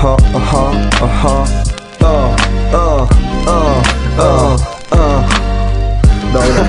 aha, aha O, o, o, o, o. Dobra.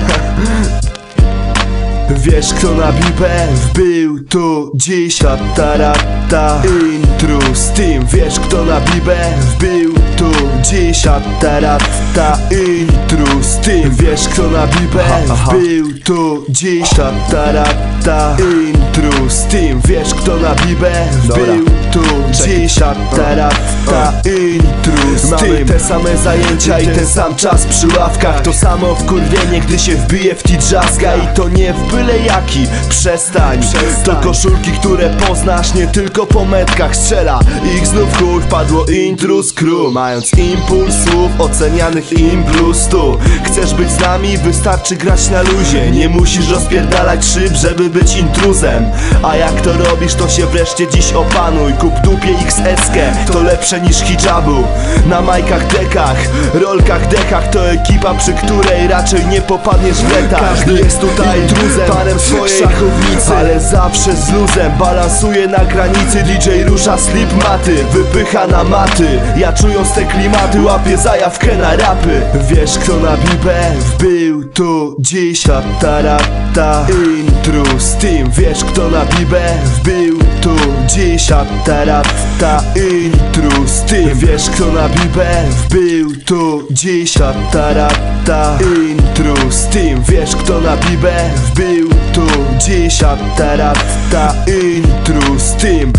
Wiesz kto na bibę wbił tu dziś Atarata Intrus Team Wiesz kto na bibę wbił tu dziś Atarata Intrus Team Wiesz kto na bibę wbił tu dziś Atarata Intrus Team Wiesz kto na bibę wbił tu dziś Atarata Intrus Mamy te same zajęcia i ten sam czas przy ławkach. To samo wkurwienie gdy się wbije w T-Jazga I to nie w byle jaki. Przestań, To koszulki, które poznasz nie tylko po metkach strzela. Ich znów chuj wpadło intrus crew Impulsów ocenianych im plus tu Chcesz być z nami? Wystarczy grać na luzie. Nie musisz rozpierdalać szyb, żeby być intruzem. A jak to robisz, to się wreszcie dziś opanuj. Kup dupie XS-kę, to lepsze niż hijabu. Na majkach, dekach, rolkach, dekach To ekipa, przy której raczej nie popadniesz w letach. Każdy jest tutaj intruzem, panem swojej szachownicy. Ale zawsze z luzem, balansuje na granicy DJ rusza slip maty, wypycha na maty. Ja czując te klimaty, łapię zajawkę na rapy. Wiesz kto na bibę wbił tu dziś? Atarata Intrus Team Wiesz kto na bibę wbił tu dziś? Atarata Intrus Team Wiesz kto na bibę wbił tu dziś? Atarata Intrus Team Wiesz kto na bibę wbił tu dziś? Atarata Intrus Team